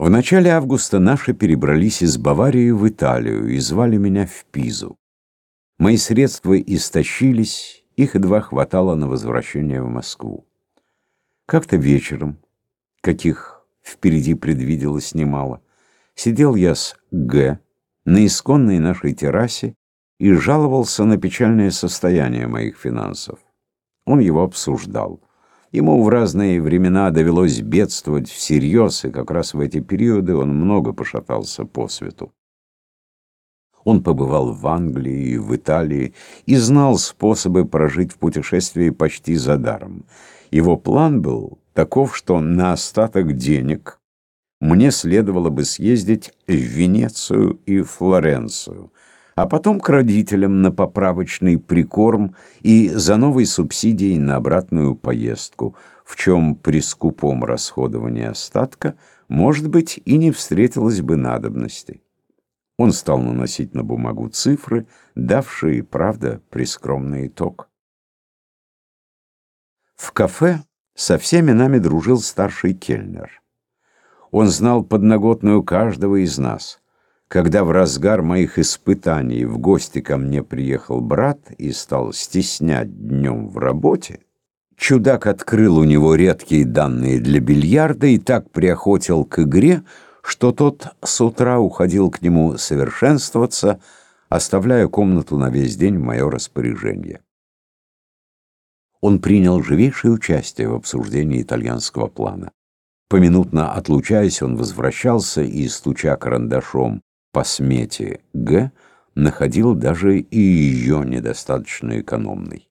В начале августа наши перебрались из Баварии в Италию и звали меня в Пизу. Мои средства истощились, их едва хватало на возвращение в Москву. Как-то вечером, каких впереди предвиделось немало, сидел я с Г. на исконной нашей террасе и жаловался на печальное состояние моих финансов. Он его обсуждал. Ему в разные времена довелось бедствовать всерьез, и как раз в эти периоды он много пошатался по свету. Он побывал в Англии в Италии и знал способы прожить в путешествии почти за даром. Его план был таков, что на остаток денег мне следовало бы съездить в Венецию и Флоренцию, а потом к родителям на поправочный прикорм и за новой субсидией на обратную поездку, в чем при скупом расходовании остатка, может быть, и не встретилось бы надобности. Он стал наносить на бумагу цифры, давшие, правда, прескромный итог. В кафе со всеми нами дружил старший кельнер. Он знал подноготную каждого из нас. Когда в разгар моих испытаний в гости ко мне приехал брат и стал стеснять днем в работе, чудак открыл у него редкие данные для бильярда и так приохотил к игре, что тот с утра уходил к нему совершенствоваться, оставляя комнату на весь день в мое распоряжение. Он принял живейшее участие в обсуждении итальянского плана. Поминутно отлучаясь, он возвращался и, стуча карандашом по смете Г находил даже и ее недостаточно экономной.